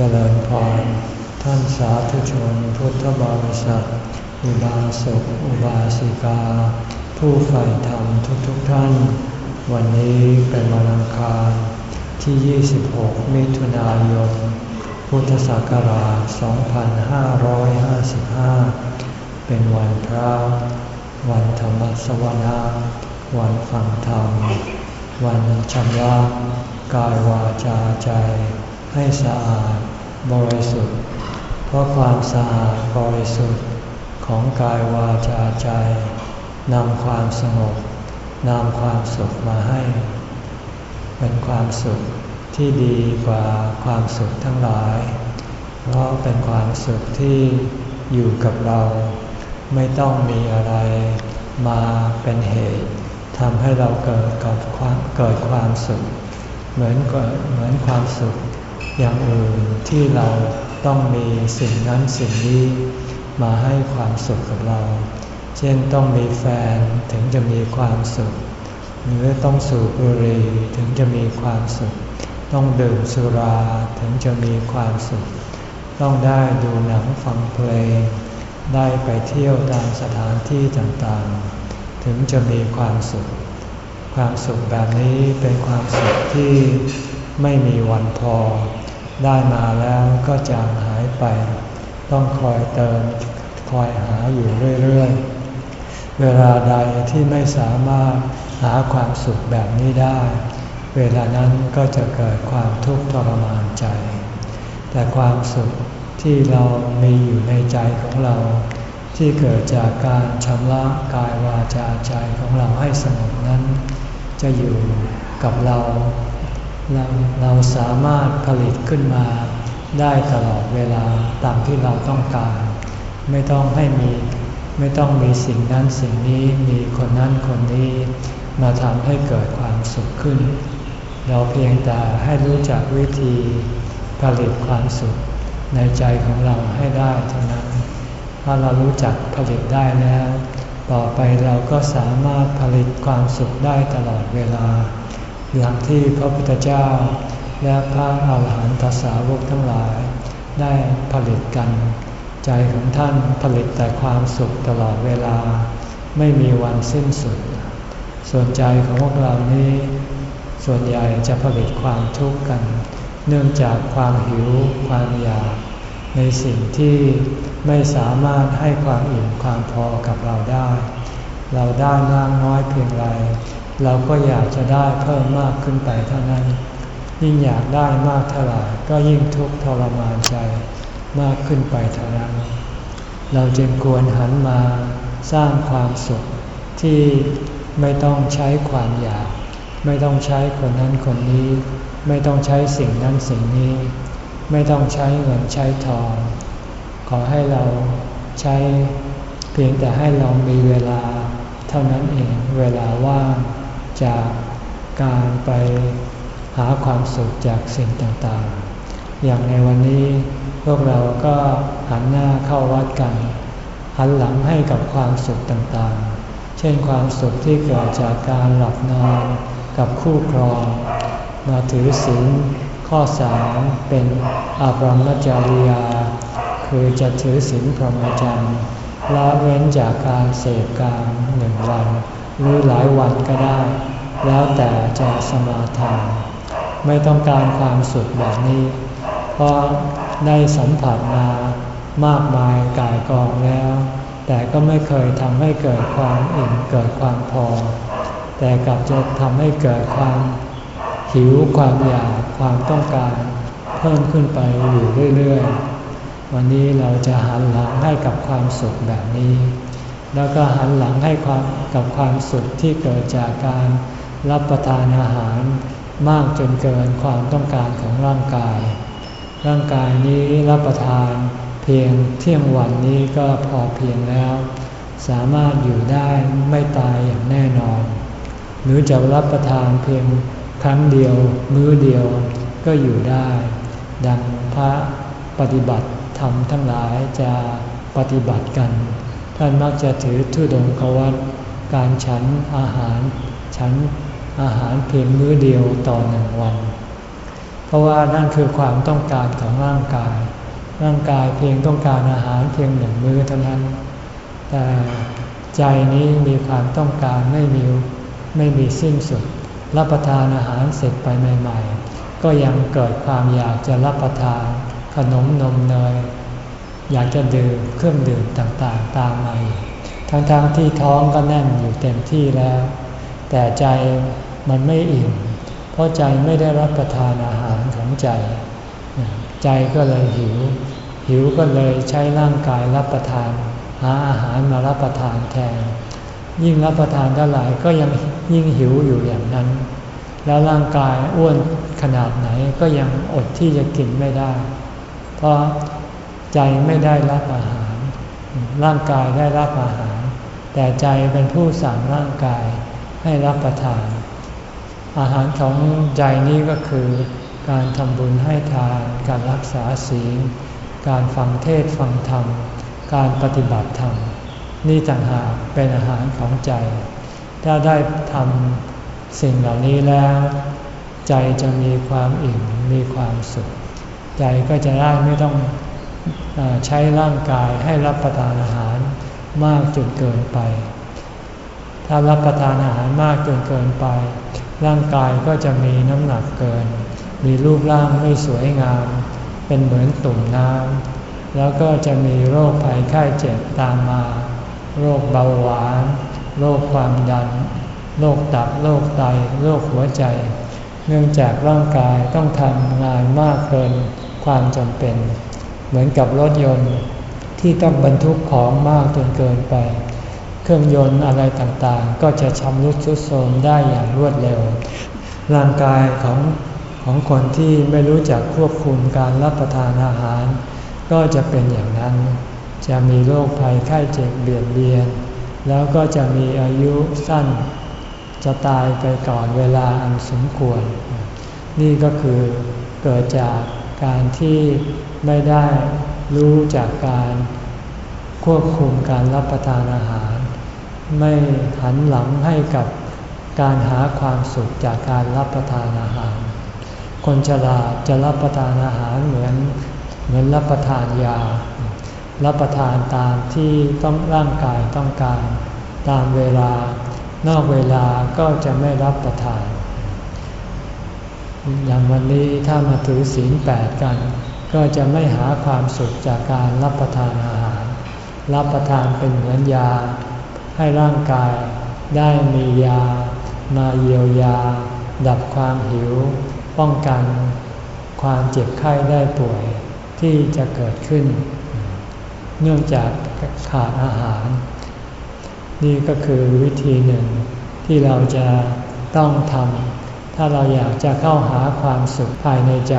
เจริญพรท่านสาธุชนพุทธบริษัท อุบาสกอุบาสิกา ผู้ใฝ่ธรรมทุกๆทท่าน วันนี้เป็นวันอังคารที่ 26 มิถุนายน พุทธศักราช 2555 เป็นวันพระวันธรรมสวนาวันฟังธรรม วันชำระกายวาจาใจให้สะอาด บริสุทธิ์ เพราะความสะอาดบริสุทธิ์ของกายวาจาใจนำความสงบนำความสุขมาให้ เป็นความสุขที่ดีกว่าความสุขทั้งหลาย เพราะเป็นความสุขที่อยู่กับเรา ไม่ต้องมีอะไรมาเป็นเหตุทำให้เราเกิดกับความเกิดความสุข เหมือนเหมือนความสุข อย่างอื่นที่เราต้องมีสิ่งนั้นสิ่งนี้มาให้ความสุขกับเรา เช่นต้องมีแฟนถึงจะมีความสุข หรือต้องสูบบุหรี่ถึงจะมีความสุข ต้องดื่มสุราถึงจะมีความสุข ต้องได้ดูหนังฟังเพลง ได้ไปเที่ยวตามสถานที่ต่างๆ ถึงจะมีความสุข ความสุขแบบนี้เป็นความสุขที่ไม่มีวันพอ ได้มาแล้วก็จางหายไป ต้องคอยเติมคอยหาอยู่เรื่อยๆ เวลาใดที่ไม่สามารถหาความสุขแบบนี้ได้ เวลานั้นก็จะเกิดความทุกข์ทรมานใจ แต่ความสุขที่เรามีอยู่ในใจของเรา ที่เกิดจากการชำระกายวาจาใจของเราให้สงบนั้น จะอยู่กับเรา เราเราสามารถผลิตขึ้นมาได้ตลอดเวลาตามที่เราต้องการ ไม่ต้องให้มีไม่ต้องมีสิ่งนั้นสิ่งนี้มีคนนั้นคนนี้มาทำให้เกิดความสุขขึ้น เราเพียงแต่ให้รู้จักวิธีผลิตความสุขในใจของเราให้ได้เท่านั้น ถ้าเรารู้จักผลิตได้แล้ว ต่อไปเราก็สามารถผลิตความสุขได้ตลอดเวลา อย่างที่พระพุทธเจ้า และพระอาหารหันตสาวกทั้งหลาย ได้ผลิตกัน ใจของท่านผลิตแต่ความสุขตลอดเวลา ไม่มีวันสิ้นสุด ส่วนใจของพวกเรานี้ ส่วนใหญ่จะผลิตความทุกข์กัน เนื่องจากความหิวความอยาก ในสิ่งที่ไม่สามารถให้ความอิ่มความพอกับเราได้ เราได้มากน้อยเพียงไร เราก็อยากจะได้เพิ่มมากขึ้นไปเท่านั้น ยิ่งอยากได้มากเท่าไหร่ก็ยิ่งทุกข์ทรมานใจมากขึ้นไปเท่านั้น เราจึงควรหันมาสร้างความสุขที่ไม่ต้องใช้ความอยาก ไม่ต้องใช้คนนั้นคนนี้ ไม่ต้องใช้สิ่งนั้นสิ่งนี้ ไม่ต้องใช้เงินใช้ทอง ขอให้เราใช้เพียงแต่ให้เรามีเวลา เท่านั้นเองเวลาว่าง จากการไปหาความสุขจากสิ่งต่างๆ อย่างในวันนี้พวกเราก็หันหน้าเข้าวัดกัน หันหลังให้กับความสุขต่างๆ เช่นความสุขที่เกิดจากการหลับนอนกับคู่ครอง มาถือศีลข้อสามเป็นอาบรมจริยา คือจะถือศีลพรหมจรรย์ละเว้นจากการเสพกามหนึ่งวัน หรือหลายวันก็ได้ แล้วแต่จะสมาทาน ไม่ต้องการความสุขแบบนี้ เพราะได้สัมผัสมามากมายกายกองแล้ว แต่ก็ไม่เคยทำให้เกิดความอิ่มเกิดความพอ แต่กลับจะทำให้เกิดความหิวความอยากความต้องการ เพิ่มขึ้นไปอยู่เรื่อยๆ วันนี้เราจะหันหลังให้กับความสุขแบบนี้ แล้วก็หันหลังให้ความกับความสุขที่เกิดจากการรับประทานอาหารมากจนเกินความต้องการของร่างกาย ร่างกายนี้รับประทานเพียงเที่ยงวันนี้ก็พอเพียงแล้ว สามารถอยู่ได้ไม่ตายอย่างแน่นอน หรือจะรับประทานเพียงครั้งเดียวมื้อเดียวก็อยู่ได้ ดังพระปฏิบัติธรรมทั้งหลายจะปฏิบัติกัน ท่านมักจะถือทุดงกวัดการฉันอาหาร ฉันอาหารเพียงมื้อเดียวต่อหนึ่งวัน เพราะว่านั่นคือความต้องการของร่างกาย ร่างกายเพียงต้องการอาหารเพียงหนึ่งมื้อเท่านั้น แต่ใจนี้มีความต้องการไม่มีไม่มีสิ้นสุด รับประทานอาหารเสร็จไปใหม่ ๆ ก็ยังเกิดความอยากจะรับประทานขนมนมเนย อยากจะดื่มเครื่องดื่มต่างๆ ตามมาทั้งๆทที่ท้องก็แน่นอยู่เต็มที่แล้ว แต่ใจมันไม่อิ่ม เพราะใจไม่ได้รับประทานอาหารของใจ ใจก็เลยหิว หิวก็เลยใช้ร่างกายรับประทาน หาอาหารมารับประทานแทน ยิ่งรับประทานเท่าไหร่ก็ยังยิ่งหิวอยู่อย่างนั้น แล้วร่างกายอ้วนขนาดไหนก็ยังอดที่จะกินไม่ได้ เพราะ ใจไม่ได้รับอาหาร ร่างกายได้รับอาหาร แต่ใจเป็นผู้สั่งร่างกายให้รับประทาน อาหารของใจนี้ก็คือการทำบุญให้ทาน การรักษาศีล การฟังเทศฟังธรรม การปฏิบัติธรรม นี่ต่างหากเป็นอาหารของใจ ถ้าได้ทำสิ่งเหล่านี้แล้ว ใจจะมีความอิ่มมีความสุข ใจก็จะได้ไม่ต้อง ใช้ร่างกายให้รับประทานอาหารมากจนเกินไป ถ้ารับประทานอาหารมากจนเกินไป ร่างกายก็จะมีน้ำหนักเกิน มีรูปร่างไม่สวยงาม เป็นเหมือนตุ่มน้ำแล้วก็จะมีโรคภัยไข้เจ็บตามมา โรคเบาหวาน โรคความดัน โรคตับ โรคไต โรคหัวใจ เนื่องจากร่างกายต้องทำงานมากเกินความจำเป็น เหมือนกับรถยนต์ที่ต้องบรรทุกของมากจนเกินไป เครื่องยนต์อะไรต่างๆ ก็จะชำรุดทรุดโทรมได้อย่างรวดเร็ว ร่างกายของของคนที่ไม่รู้จักควบคุมการรับประทานอาหาร ก็จะเป็นอย่างนั้น จะมีโรคภัยไข้เจ็บเบียดเบียน แล้วก็จะมีอายุสั้น จะตายไปก่อนเวลาอันสมควร นี่ก็คือเกิดจากการที่ ไม่ได้รู้จากการควบคุมการรับประทานอาหาร ไม่หันหลังให้กับการหาความสุขจากการรับประทานอาหาร คนฉลาดจะรับประทานอาหารเหมือนเหมือนรับประทานยา รับประทานตามที่ต้องร่างกายต้องการ ตามเวลานอกเวลาก็จะไม่รับประทาน อย่างวันนี้ถ้ามาถือศีลแปดกัน ก็จะไม่หาความสุขจากการรับประทานอาหาร รับประทานเป็นเหมือนยา ให้ร่างกายได้มียา มาเยียวยา ดับความหิว ป้องกัน ความเจ็บไข้ได้ป่วย ที่จะเกิดขึ้น เนื่องจากขาดอาหาร นี่ก็คือวิธีหนึ่งที่เราจะต้องทำถ้าเราอยากจะเข้าหาความสุขภายในใจ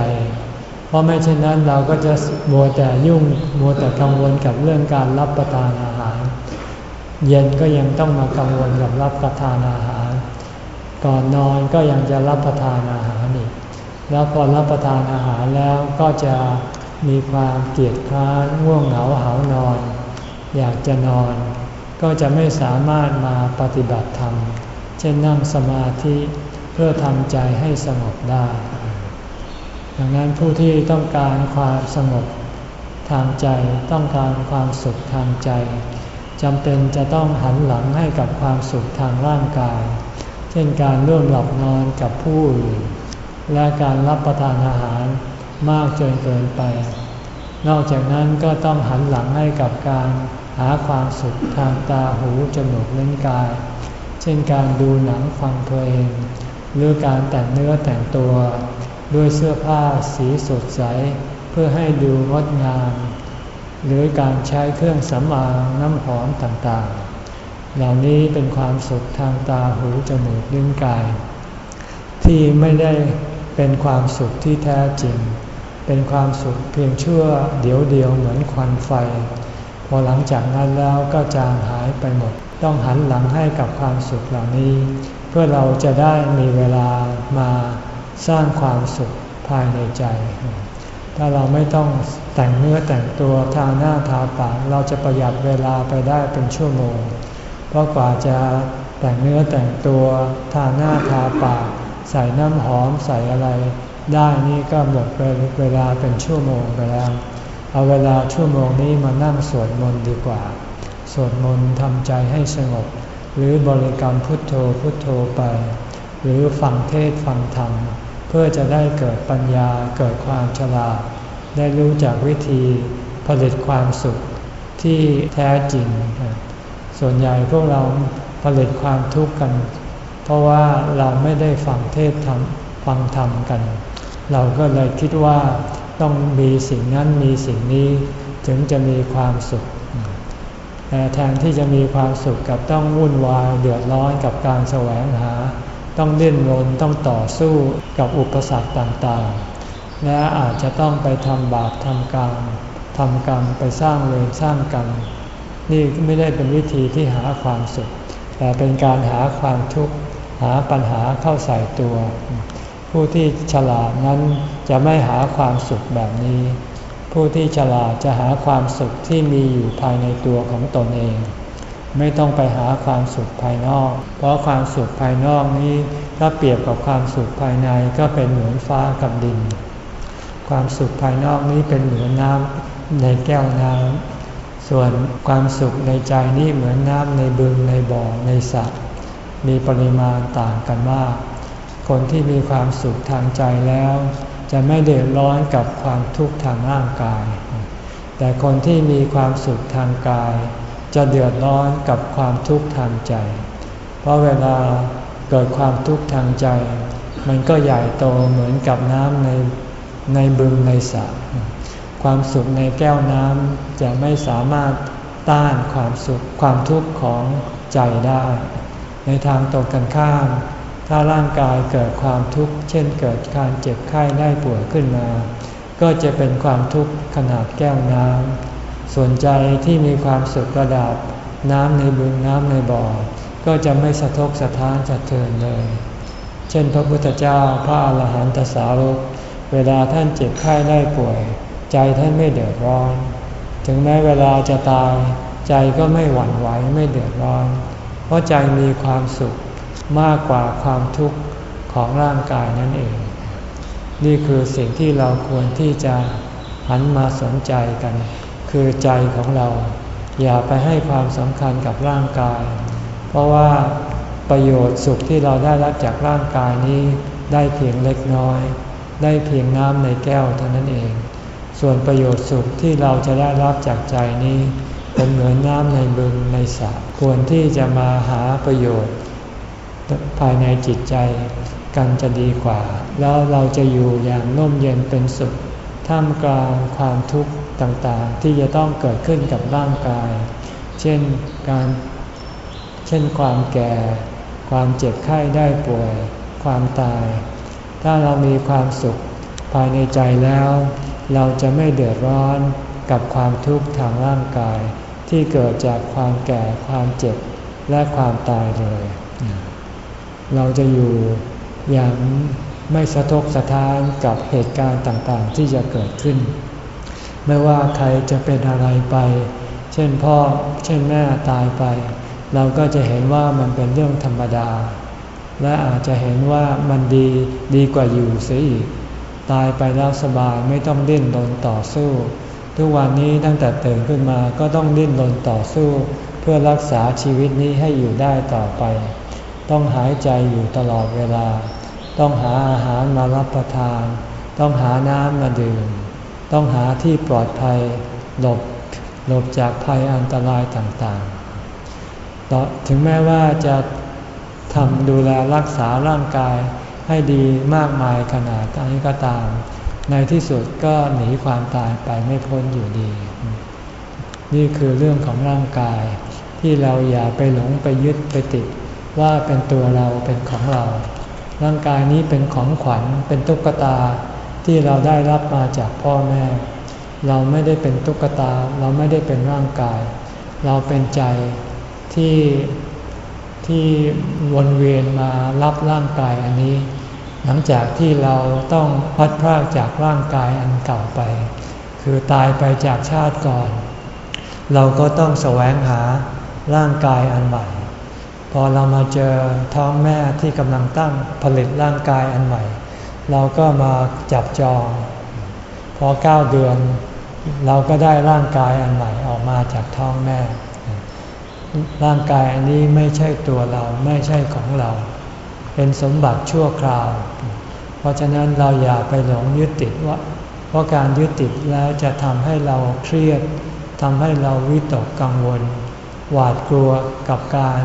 เพราะไม่เช่นนั้นเราก็จะมัวแต่ยุ่งมัวแต่กังวลกับเรื่องการรับประทานอาหาร เย็นก็ยังต้องมากังวลกับรับประทานอาหาร ก่อนนอนก็ยังจะรับประทานอาหารอีก แล้วพอรับประทานอาหารแล้วก็จะมีความเกียดคร้านง่วงเหงาหานอน อยากจะนอน ก็จะไม่สามารถมาปฏิบัติธรรม เช่นนั่งสมาธิเพื่อทำใจให้สงบได้ ดังนั้นผู้ที่ต้องการความสงบทางใจต้องการความสุขทางใจจำเป็นจะต้องหันหลังให้กับความสุขทางร่างกาย เช่นการร่วมหลับนอนกับผู้อื่นและการรับประทานอาหารมากจนเกินไป นอกจากนั้นก็ต้องหันหลังให้กับการหาความสุขทางตาหูจมูกเลิ้นกาย เช่นการดูหนังฟังเพลงหรือการแต่งเนื้อแต่งตัว ด้วยเสื้อผ้าสีสดใส เพื่อให้ดูงดงาม หรือการใช้เครื่องสำอางน้ำหอมต่างๆ เหล่านี้เป็นความสุขทางตาหูจมูกลิ้นกาย ที่ไม่ได้เป็นความสุขที่แท้จริง เป็นความสุขเพียงชั่วเดียวเดียวเหมือนควันไฟ พอหลังจากนั้นแล้วก็จางหายไปหมด ต้องหันหลังให้กับความสุขเหล่านี้ เพื่อเราจะได้มีเวลามา สร้างความสุขภายในใจ ถ้าเราไม่ต้องแต่งเนื้อแต่งตัวทาหน้าทาปากเราจะประหยัดเวลาไปได้เป็นชั่วโมง เพราะกว่าจะแต่งเนื้อแต่งตัวทาหน้าทาปากใส่น้ำหอมใส่อะไร ได้นี่ก็หมดเวลาเป็นชั่วโมงไปแล้ว เอาเวลาชั่วโมงนี้มานั่งสวดมนต์ดีกว่า สวดมนต์ทำใจให้สงบ หรือบริกรรมพุทโธพุทโธไป หรือฟังเทศฟังธรรม เพื่อจะได้เกิดปัญญาเกิดความฉลาด ได้รู้จักวิธีผลิตความสุขที่แท้จริง ส่วนใหญ่พวกเราผลิตความทุกข์กัน เพราะว่าเราไม่ได้ฟังเทศธรรมฟังธรรมกัน เราก็เลยคิดว่าต้องมีสิ่งนั้นมีสิ่งนี้ถึงจะมีความสุขแต่แทนที่จะมีความสุขกับต้องวุ่นวายเดือดร้อนกับการแสวงหา ต้องเล่นรนต้องต่อสู้กับอุปสรรคต่างๆ และอาจจะต้องไปทำบาปทำกรรมทำกรรมไปสร้างเวรสร้างกรรมนี่ไม่ได้เป็นวิธีที่หาความสุข แต่เป็นการหาความทุกข์หาปัญหาเข้าใส่ตัว ผู้ที่ฉลาดนั้นจะไม่หาความสุขแบบนี้ ผู้ที่ฉลาดจะหาความสุขที่มีอยู่ภายในตัวของตนเอง ไม่ต้องไปหาความสุขภายนอก เพราะความสุขภายนอกนี้ถ้าเปรียบกับความสุขภายในก็เป็นเหมือนฟ้ากับดิน ความสุขภายนอกนี้เป็นเหมือนน้ำในแก้วน้ำส่วนความสุขในใจนี่เหมือนน้ำในบึงในบ่อในสระมีปริมาณต่างกันมาก คนที่มีความสุขทางใจแล้ว จะไม่เดือดร้อนกับความทุกข์ทางร่างกาย แต่คนที่มีความสุขทางกาย จะเดือดร้อนกับความทุกข์ทางใจ เพราะเวลาเกิดความทุกข์ทางใจ มันก็ใหญ่โตเหมือนกับน้ำในในบึงในสระความสุขในแก้วน้ำจะไม่สามารถต้านความสุขความทุกข์ของใจได้ ในทางตรงกันข้าม ถ้าร่างกายเกิดความทุกข์ เช่นเกิดการเจ็บไข้ได้ป่วยขึ้นมา ก็จะเป็นความทุกข์ขนาดแก้วน้ำ ส่วนใจที่มีความสุขระดับน้ำในบึงน้ำในบ่อ ก็จะไม่สะทกสะท้านจะเทือนเลย เช่นพระพุทธเจ้าพระอาหารหันตสาวกเวลาท่านเจ็บไข้ได้ป่วย ใจท่านไม่เดือดร้อน ถึงแม้เวลาจะตาย ใจก็ไม่หวั่นไหวไม่เดือดร้อน เพราะใจมีความสุขมากกว่าความทุกข์ของร่างกายนั่นเอง นี่คือสิ่งที่เราควรที่จะหันมาสนใจกัน คือใจของเรา อย่าไปให้ความสำคัญกับร่างกาย เพราะว่าประโยชน์สุขที่เราได้รับจากร่างกายนี้ได้เพียงเล็กน้อย ได้เพียงน้ำในแก้วเท่านั้นเอง ส่วนประโยชน์สุขที่เราจะได้รับจากใจนี้เป็นเหมือนน้ำในบึงในสระควรที่จะมาหาประโยชน์ ภายในจิตใจกันจะดีกว่า แล้วเราจะอยู่อย่างน่มเย็นเป็นสุขท่ามกลางความทุกข์ ต่างๆ ที่จะต้องเกิดขึ้นกับร่างกาย เช่นการ เช่นความแก่ ความเจ็บไข้ได้ป่วย ความตาย ถ้าเรามีความสุขภายในใจแล้ว เราจะไม่เดือดร้อนกับความทุกข์ทางร่างกาย ที่เกิดจากความแก่ความเจ็บและความตายเลย เราจะอยู่อย่างไม่สะทกสะท้านกับเหตุการณ์ต่างๆ ที่จะเกิดขึ้น ไม่ว่าใครจะเป็นอะไรไป เช่นพ่อ เช่นแม่ตายไป เราก็จะเห็นว่ามันเป็นเรื่องธรรมดา และอาจจะเห็นว่ามันดีดีกว่าอยู่เสียอีก ตายไปแล้วสบายไม่ต้องดิ้นรนต่อสู้ ทุกวันนี้ตั้งแต่ตื่นขึ้นมาก็ต้องดิ้นรนต่อสู้ เพื่อรักษาชีวิตนี้ให้อยู่ได้ต่อไป ต้องหายใจอยู่ตลอดเวลา ต้องหาอาหารมารับประทาน ต้องหาน้ำมาดื่ม ต้องหาที่ปลอดภัยหลบหลบจากภัยอันตรายต่างๆ ถึงแม้ว่าจะทำดูแลรักษาร่างกายให้ดีมากมายขนาดนี้ก็ตาม ในที่สุดก็หนีความตายไปไม่พ้นอยู่ดี นี่คือเรื่องของร่างกาย ที่เราอย่าไปหลงไปยึดไปติด ว่าเป็นตัวเราเป็นของเรา ร่างกายนี้เป็นของขวัญเป็นตุ๊กตา ที่เราได้รับมาจากพ่อแม่ เราไม่ได้เป็นตุ๊กตา เราไม่ได้เป็นร่างกาย เราเป็นใจที่ที่วนเวียนมารับร่างกายอันนี้ หลังจากที่เราต้องพัดพรากจากร่างกายอันเก่าไป คือตายไปจากชาติก่อน เราก็ต้องแสวงหาร่างกายอันใหม่ พอเรามาเจอท้องแม่ที่กำลังตั้งผลิตร่างกายอันใหม่ เราก็มาจับจอง พอเก้าเดือน เราก็ได้ร่างกายอันใหม่ออกมาจากท้องแม่ ร่างกายอันนี้ไม่ใช่ตัวเราไม่ใช่ของเรา เป็นสมบัติชั่วคราว เพราะฉะนั้นเราอย่าไปหลงยึดติดว่า เพราะการยึดติดแล้วจะทำให้เราเครียดทำให้เราวิตกกังวล หวาดกลัวกับการ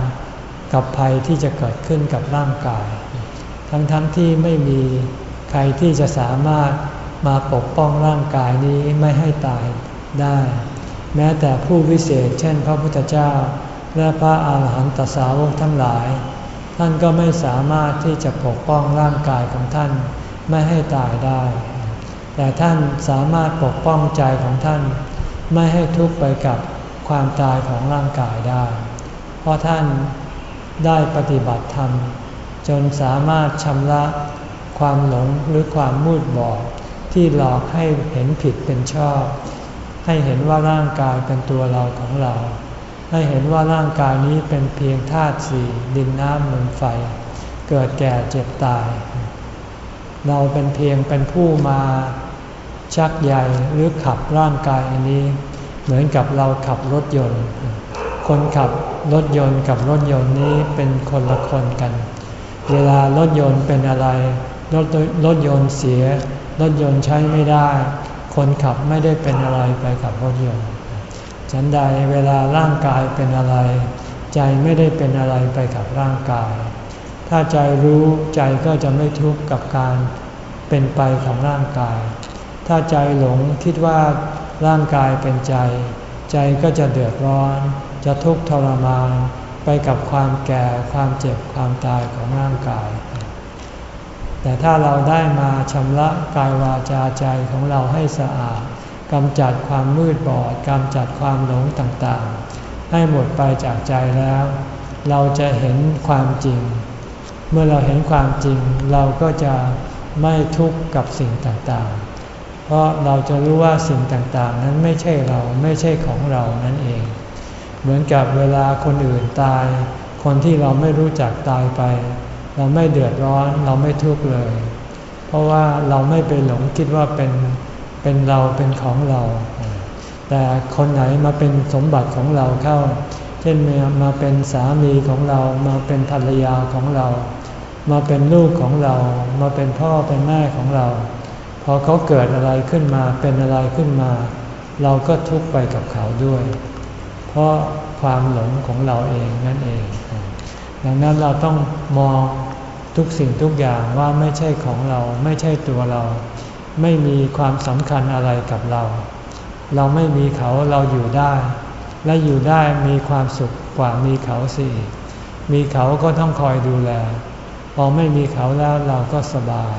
กับภัยที่จะเกิดขึ้นกับร่างกาย ทั้งๆทที่ไม่มี รที่จะสามารถมาปกป้องร่างกายนี้ไม่ให้ตายได้ แม้แต่ผู้วิเศษ เช่นพระพุทธเจ้า และพระอาหารหันตสาวกทั้งหลาย ท่านก็ไม่สามารถที่จะปกป้องร่างกายของท่านไม่ให้ตายได้ แต่ท่านสามารถปกป้องใจของท่าน ไม่ให้ทุกข์ไปกับความตายของร่างกายได้ เพราะท่านได้ปฏิบัติธรรม จนสามารถชำระ ความหลงหรือความมืดบอดที่หลอกให้เห็นผิดเป็นชอบ ให้เห็นว่าร่างกายเป็นตัวเราของเรา ให้เห็นว่าร่างกายนี้เป็นเพียงธาตุสี่ดินน้ำลมไฟ เกิดแก่เจ็บตาย เราเป็นเพียงเป็นผู้มาชักใยหรือขับร่างกายอันนี้ เหมือนกับเราขับรถยนต์ คนขับรถยนต์กับรถยนต์นี้เป็นคนละคนกัน เวลารถยนต์เป็นอะไร รถรถยนต์เสีย รถยนต์ใช้ไม่ได้ คนขับไม่ได้เป็นอะไรไปกับรถยนต์ ฉันใดเวลาร่างกายเป็นอะไร ใจไม่ได้เป็นอะไรไปกับร่างกาย ถ้าใจรู้ใจก็จะไม่ทุกข์กับการเป็นไปของร่างกาย ถ้าใจหลงคิดว่าร่างกายเป็นใจ ใจก็จะเดือดร้อน จะทุกข์ทรมานไปกับความแก่ความเจ็บความตายของร่างกาย แต่ถ้าเราได้มาชำระกายวาจาใจของเราให้สะอาดกำจัดความมืดบอดกำจัดความหลงต่างๆ ให้หมดไปจากใจแล้ว เราจะเห็นความจริง เมื่อเราเห็นความจริง เราก็จะไม่ทุกข์กับสิ่งต่างๆ เพราะเราจะรู้ว่าสิ่งต่างๆ นั้นไม่ใช่เราไม่ใช่ของเรานั่นเอง เหมือนกับเวลาคนอื่นตาย คนที่เราไม่รู้จักตายไป เราไม่เดือดร้อนเราไม่ทุกข์เลย เพราะว่าเราไม่ไปหลงคิดว่าเป็นเป็นเราเป็นของเรา แต่คนไหนมาเป็นสมบัติของเราเข้า เช่นมาเป็นสามีของเรา มาเป็นภรรยาของเรา มาเป็นลูกของเรา มาเป็นพ่อเป็นแม่ของเรา พอเขาเกิดอะไรขึ้นมาเป็นอะไรขึ้นมา เราก็ทุกข์ไปกับเขาด้วย เพราะความหลงของเราเองนั่นเอง ดังนั้นเราต้องมอง ทุกสิ่งทุกอย่างว่าไม่ใช่ของเราไม่ใช่ตัวเรา ไม่มีความสำคัญอะไรกับเรา เราไม่มีเขาเราอยู่ได้ และอยู่ได้มีความสุขกว่ามีเขาสิมีเขาก็ต้องคอยดูแล พอไม่มีเขาแล้วเราก็สบาย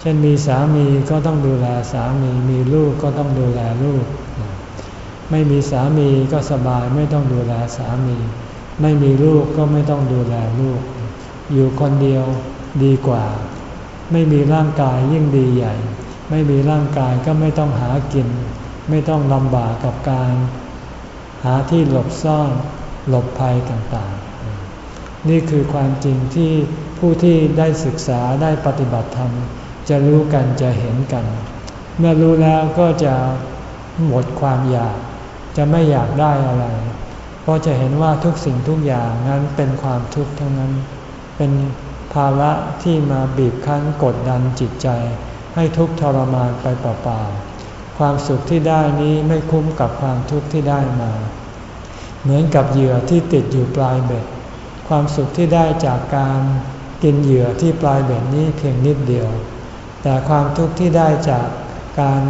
เช่นมีสามีก็ต้องดูแลสามีมีลูกก็ต้องดูแลลูก ไม่มีสามีก็สบายไม่ต้องดูแลสามี ไม่มีลูกก็ไม่ต้องดูแลลูก อยู่คนเดียวดีกว่า ไม่มีร่างกายยิ่งดีใหญ่ ไม่มีร่างกายก็ไม่ต้องหากิน ไม่ต้องลำบากกับการ หาที่หลบซ่อนหลบภัยต่างๆ นี่คือความจริงที่ผู้ที่ได้ศึกษาได้ปฏิบัติธรรม จะรู้กันจะเห็นกัน เมื่อรู้แล้วก็จะหมดความอยาก จะไม่อยากได้อะไร เพราะจะเห็นว่าทุกสิ่งทุกอย่างนั้นเป็นความทุกข์ทั้งนั้น เป็นภาระที่มาบีบคั้นกดดันจิตใจ ให้ทุกข์ทรมานไปเปล่าๆ ความสุขที่ได้นี้ไม่คุ้มกับความทุกข์ที่ได้มา เหมือนกับเหยื่อที่ติดอยู่ปลายเบ็ด ความสุขที่ได้จากการกินเหยื่อที่ปลายเบ็ดนี้เพียงนิดเดียว แต่ความทุกข์ที่ได้จากการ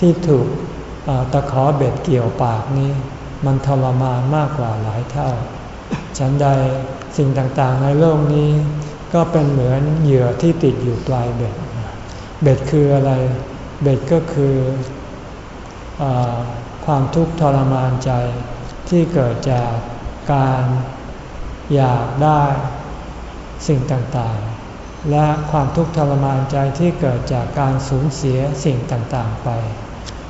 ที่ถูกตะขอเบ็ดเกี่ยวปากนี้ มันทรมานมากกว่าหลายเท่า ฉันใด สิ่งต่างๆในโลกนี้ ก็เป็นเหมือนเหยื่อที่ติดอยู่ปลายเบ็ด เบ็ดคืออะไร เบ็ดก็คืออความทุกข์ทรมานใจที่เกิดจากการอยากได้สิ่งต่างๆ และความทุกข์ทรมานใจที่เกิดจากการสูญเสียสิ่งต่างๆไป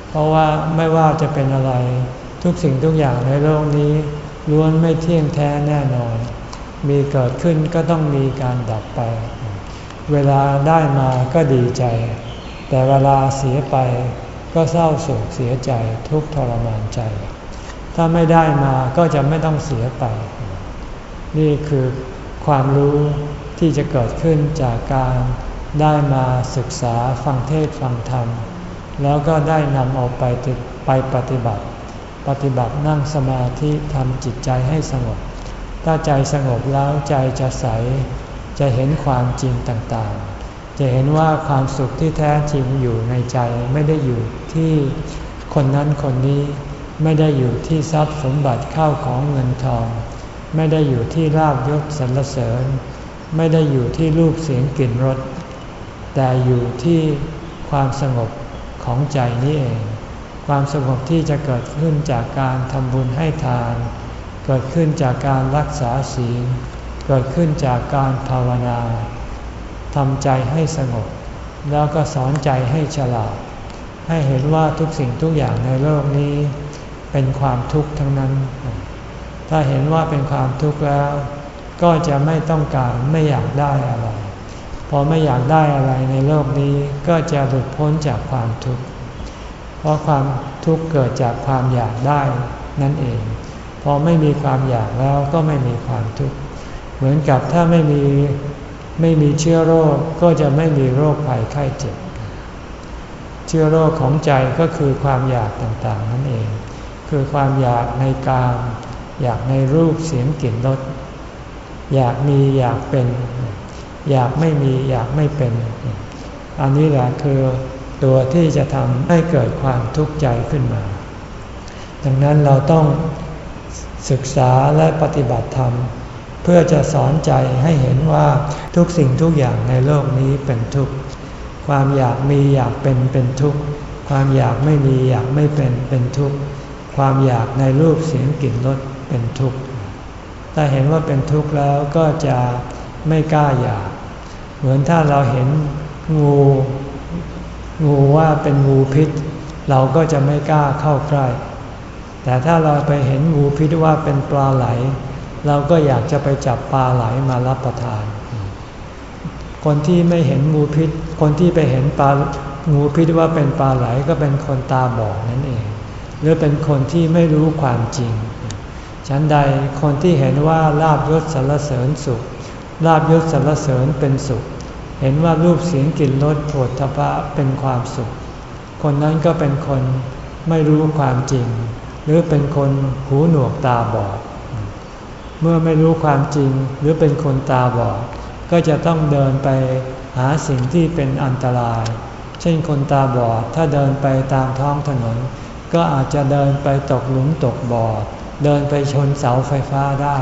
เพราะว่าไม่ว่าจะเป็นอะไรทุกสิ่งทุกอย่างในโลกนี้ล้วนไม่เที่ยงแท้แน่นอน มีเกิดขึ้นก็ต้องมีการดับไป เวลาได้มาก็ดีใจ แต่เวลาเสียไปก็เศร้าโศกเสียใจทุกทรมานใจ ถ้าไม่ได้มาก็จะไม่ต้องเสียไป นี่คือความรู้ที่จะเกิดขึ้นจากการได้มาศึกษาฟังเทศฟังธรรม แล้วก็ได้นำเอาไปไปปฏิบัติ ปฏิบัตินั่งสมาธิทำจิตใจให้สงบ ถ้าใจสงบแล้วใจจะใส จะเห็นความจริงต่างๆ จะเห็นว่าความสุขที่แท้จริงอยู่ในใจไม่ได้อยู่ที่คนนั้นคนนี้ไม่ได้อยู่ที่ทรัพย์สมบัติเข้าของเงินทอง ไม่ได้อยู่ที่ลาบยศสรรเสริญ ไม่ได้อยู่ที่รูปเสียงกลิ่นรสแต่อยู่ที่ความสงบของใจนี้เอง ความสงบที่จะเกิดขึ้นจากการทำบุญให้ทาน เกิดขึ้นจากการรักษาศีล เกิดขึ้นจากการภาวนาทำใจให้สงบ แล้วก็สอนใจให้ฉลาด ให้เห็นว่าทุกสิ่งทุกอย่างในโลกนี้ เป็นความทุกข์ทั้งนั้น ถ้าเห็นว่าเป็นความทุกข์แล้ว ก็จะไม่ต้องการไม่อยากได้อะไร พอไม่อยากได้อะไรในโลกนี้ก็จะหลุดพ้นจากความทุกข์ เพราะความทุกข์เกิดจากความอยากได้นั่นเอง พอไม่มีความอยากแล้วก็ไม่มีความทุกข์ เหมือนกับถ้าไม่มีไม่มีเชื้อโรคก็จะไม่มีโรคภัยไข้เจ็บ เชื้อโรคของใจก็คือความอยากต่างๆนั่นเอง คือความอยากในกามอยากในรูปเสียงกลิ่นรสอยากมีอยากเป็น อยากไม่มีอยากไม่เป็น อันนี้แหละคือตัวที่จะทำให้เกิดความทุกข์ใจขึ้นมา ดังนั้นเราต้อง ศึกษาและปฏิบัติธรรม เพื่อจะสอนใจให้เห็นว่าทุกสิ่งทุกอย่างในโลกนี้เป็นทุกข์ ความอยากมีอยากเป็นเป็นทุกข์ ความอยากไม่มีอยากไม่เป็นเป็นทุกข์ ความอยากในรูปเสียงกลิ่นรสเป็นทุกข์ ถ้าเห็นว่าเป็นทุกข์แล้วก็จะไม่กล้าอยาก เหมือนถ้าเราเห็นงูงูว่าเป็นงูพิษ เราก็จะไม่กล้าเข้าใกล้ แต่ถ้าเราไปเห็นงูพิษว่าเป็นปลาไหล เราก็อยากจะไปจับปลาไหลมารับประทาน คนที่ไม่เห็นงูพิษ คนที่ไปเห็นปลางูพิษว่าเป็นปลาไหลก็เป็นคนตาบอดนั่นเอง หรือเป็นคนที่ไม่รู้ความจริง ฉันใดคนที่เห็นว่าลาบยศสรรเสริญสุขลาบยศสรรเสริญเป็นสุข เห็นว่ารูปเสียงกลิ่นรสโผฏฐพะเป็นความสุข คนนั้นก็เป็นคนไม่รู้ความจริง หรือเป็นคนหูหนวกตาบอด เมื่อไม่รู้ความจริงหรือเป็นคนตาบอด ก็จะต้องเดินไปหาสิ่งที่เป็นอันตราย เช่นคนตาบอดถ้าเดินไปตามท้องถนน ก็อาจจะเดินไปตกหลุมตกบ่อเดินไปชนเสาไฟฟ้าได้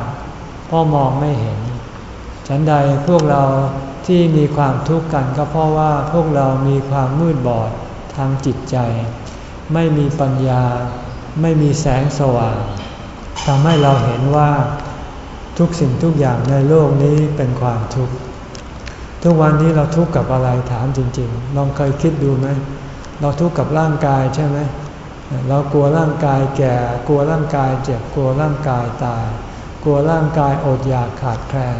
เพราะมองไม่เห็น ฉันใดพวกเราที่มีความทุกข์กันก็เพราะว่าพวกเรามีความมืดบอดทางจิตใจ ไม่มีปัญญา ไม่มีแสงสว่างทำให้เราเห็นว่าทุกสิ่งทุกอย่างในโลกนี้เป็นความทุกข์ ทุกวันนี้เราทุกข์กับอะไรถามจริงๆ ลองเคยคิดดูไหม เราทุกข์กับร่างกายใช่ไหม เรากลัวร่างกายแก่ กลัวร่างกายเจ็บ กลัวร่างกายตาย กลัวร่างกายอดอยากขาดแคลน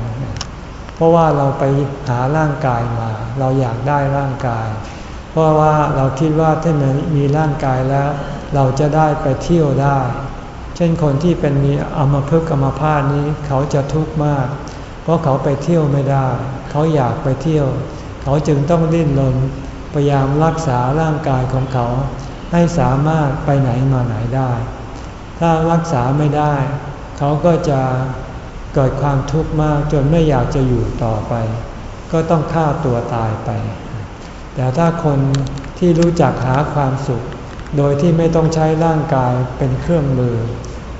เพราะว่าเราไปหาร่างกายมา เราอยากได้ร่างกาย เพราะว่าเราคิดว่าถ้ามันมีร่างกายแล้ว เราจะได้ไปเที่ยวได้ เช่นคนที่เป็นมีอมภพกรรมภาพนี้เขาจะทุกข์มาก เพราะเขาไปเที่ยวไม่ได้ เขาอยากไปเที่ยว เขาจึงต้องดิ้นรนพยายามรักษาร่างกายของเขา ให้สามารถไปไหนมาไหนได้ ถ้ารักษาไม่ได้ เขาก็จะเกิดความทุกข์มากจนไม่อยากจะอยู่ต่อไป ก็ต้องฆ่าตัวตายไป แต่ถ้าคนที่รู้จักหาความสุข โดยที่ไม่ต้องใช้ร่างกายเป็นเครื่องมือ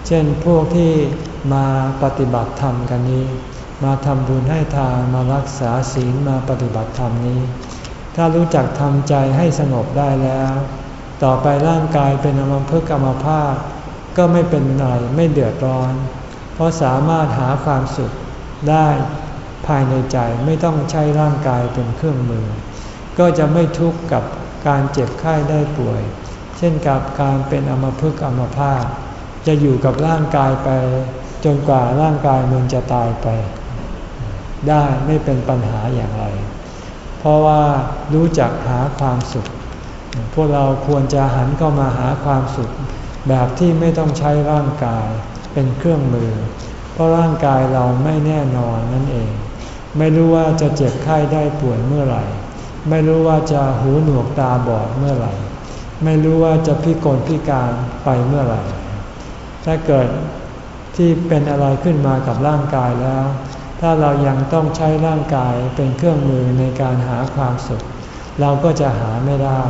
เช่นพวกที่มาปฏิบัติธรรมกันนี้ มาทำบุญให้ทานมารักษาศีลมาปฏิบัติธรรมนี้ ถ้ารู้จักทำใจให้สงบได้แล้ว ต่อไปร่างกายเป็นอมภพกรรมภาพก็ไม่เป็นไรไม่เดือดร้อน เพราะสามารถหาความสุขได้ภายในใจไม่ต้องใช้ร่างกายเป็นเครื่องมือ ก็จะไม่ทุกข์กับการเจ็บไข้ได้ป่วย ช่นกับการเป็นอมภพอมภาพจะอยู่กับร่างกายไป จนกว่าร่างกายมันจะตายไป ได้ไม่เป็นปัญหาอย่างไรเพเพราะว่ารู้จักหาความสุข พวกเราควรจะหันเข้ามาหาความสุข แบบที่ไม่ต้องใช้ร่างกายเป็นเครื่องมือ เพราะร่างกายเราไม่แน่นอนนั่นเอง ไม่รู้ว่าจะเจ็บไข้ได้ป่วยเมื่อไหร่ ไม่รู้ว่าจะหูหนวกตาบอดเมื่อไหร่ ไม่รู้ว่าจะพิกลพิการไปเมื่อไหร่ ถ้าเกิดที่เป็นอะไรขึ้นมากับร่างกายแล้ว ถ้าเรายังต้องใช้ร่างกายเป็นเครื่องมือในการหาความสุข เราก็จะหาไม่ได้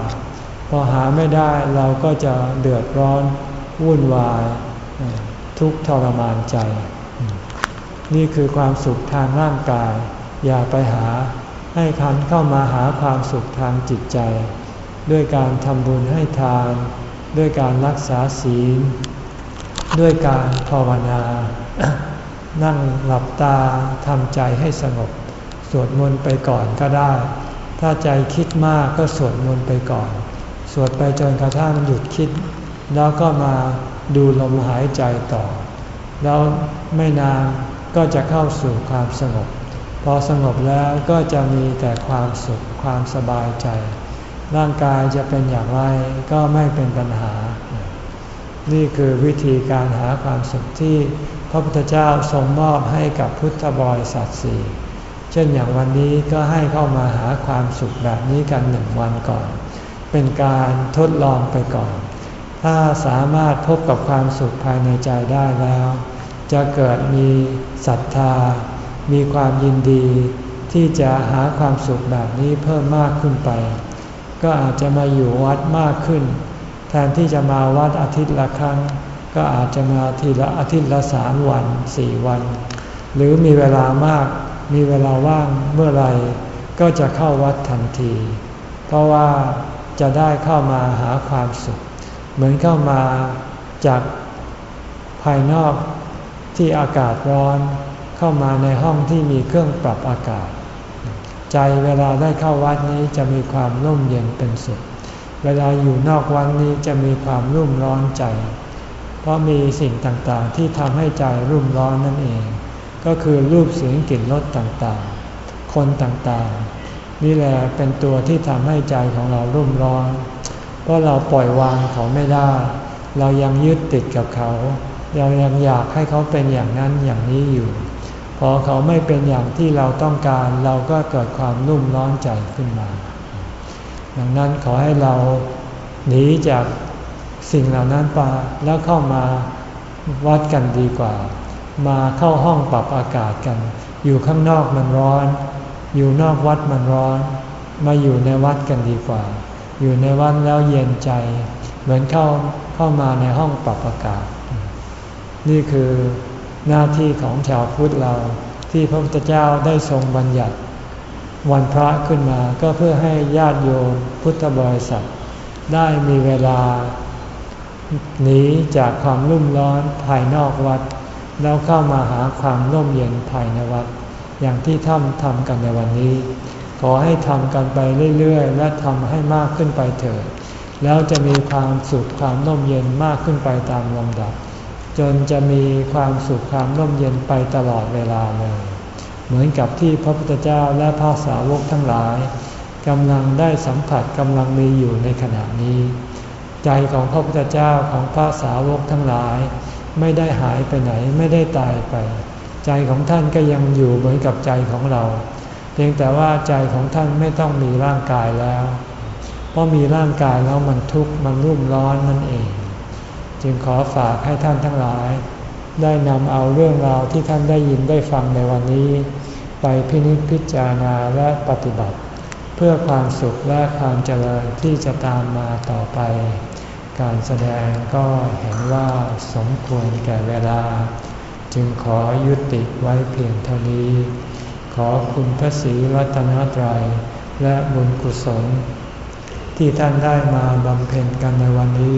พอหาไม่ได้เราก็จะเดือดร้อนวุ่นวาย ทุกทรมานใจ นี่คือความสุขทางร่างกาย อย่าไปหาให้คันเข้ามาหาความสุขทางจิตใจ ด้วยการทำบุญให้ทาน ด้วยการรักษาศีล ด้วยการภาวนา นั่งหลับตาทำใจให้สงบ สวดมนต์ไปก่อนก็ได้ ถ้าใจคิดมากก็สวดมนต์ไปก่อน สวดไปจนกระทั่งหยุดคิด แล้วก็มาดูลมหายใจต่อ แล้วไม่นานก็จะเข้าสู่ความสงบ พอสงบแล้วก็จะมีแต่ความสุขความสบายใจ ร่างกายจะเป็นอย่างไรก็ไม่เป็นปัญหา นี่คือวิธีการหาความสุขที่พระพุทธเจ้าทรงมอบให้กับพุทธบริษัทสี่เช่นอย่างวันนี้ก็ให้เข้ามาหาความสุขแบบนี้กันหนึ่งวันก่อน เป็นการทดลองไปก่อน ถ้าสามารถพบกับความสุขภายในใจได้แล้ว จะเกิดมีศรัทธา มีความยินดี ที่จะหาความสุขแบบนี้เพิ่มมากขึ้นไป ก็อาจจะมาอยู่วัดมากขึ้น แทนที่จะมาวัดอาทิตย์ละครั้ง ก็อาจจะมาทีละอาทิตย์ละสามวันสี่วัน หรือมีเวลามากมีเวลาว่างเมื่อไรก็จะเข้าวัดทันที เพราะว่าจะได้เข้ามาหาความสุข เหมือนเข้ามาจากภายนอกที่อากาศร้อน เข้ามาในห้องที่มีเครื่องปรับอากาศ ใจเวลาได้เข้าวัดนี้จะมีความร่มเย็นเป็นสุข เวลาอยู่นอกวัดนี้จะมีความรุ่มร้อนใจ เพราะมีสิ่งต่างๆที่ทำให้ใจรุ่มร้อนนั่นเอง ก็คือรูปเสียงกลิ่นรสต่างๆ คนต่างๆ นี่แหละเป็นตัวที่ทำให้ใจของเรารุ่มร้อน เพราะเราปล่อยวางเขาไม่ได้ เรายังยึดติดกับเขา เรายังอยากให้เขาเป็นอย่างนั้นอย่างนี้อยู่ อเขาไม่เป็นอย่างที่เราต้องการเราก็เกิดความรุ่มร้อนใจขึ้นมา ดังนั้นขอให้เราหนีจากสิ่งเหล่านั้นไปแล้วเข้ามาวัดกันดีกว่า มาเข้าห้องปรับอากาศกัน อยู่ข้างนอกมันร้อน อยู่นอกวัดมันร้อน มาอยู่ในวัดกันดีกว่า อยู่ในวัดแล้วเย็นใจ เหมือนเข้าเข้ามาในห้องปรับอากาศ นี่คือ หน้าที่ของชาวพุทธเราที่พระพุทธเจ้าได้ทรงบัญญัติ วันพระขึ้นมาก็เพื่อให้ญาติโยมพุทธบริษัท ได้มีเวลาหนีจากความรุ่มร้อนภายนอกวัด แล้วเข้ามาหาความร่มเย็นภายในวัด อย่างที่ท่านทำกันในวันนี้ ขอให้ทำกันไปเรื่อยๆ และทำให้มากขึ้นไปเถิดแล้วจะมีความสุขความร่มเย็นมากขึ้นไปตามลำดับ จนจะมีความสุขความร่มเย็นไปตลอดเวลาเลย เหมือนกับที่พระพุทธเจ้าและพระสาวกทั้งหลายกำลังได้สัมผัสกำลังมีอยู่ในขณะนี้ ใจของพระพุทธเจ้าของพระสาวกทั้งหลาย ไม่ได้หายไปไหนไม่ได้ตายไป ใจของท่านก็ยังอยู่เหมือนกับใจของเรา เพียงแต่ว่าใจของท่านไม่ต้องมีร่างกายแล้ว เพราะมีร่างกายแล้วมันทุกข์มันรุ่มร้อนนั่นเอง จึงขอฝากให้ท่านทั้งหลาย ได้นำเอาเรื่องราวที่ท่านได้ยินได้ฟังในวันนี้ ไปพินิจพิจารณาและปฏิบัติ เพื่อความสุขและความเจริญที่จะตามมาต่อไป การแสดงก็เห็นว่าสมควรแก่เวลา จึงขอยุติไว้เพียงเท่านี้ ขอคุณพระศรีรัตนตรัยและบุญกุศล ที่ท่านได้มาบำเพ็ญกันในวันนี้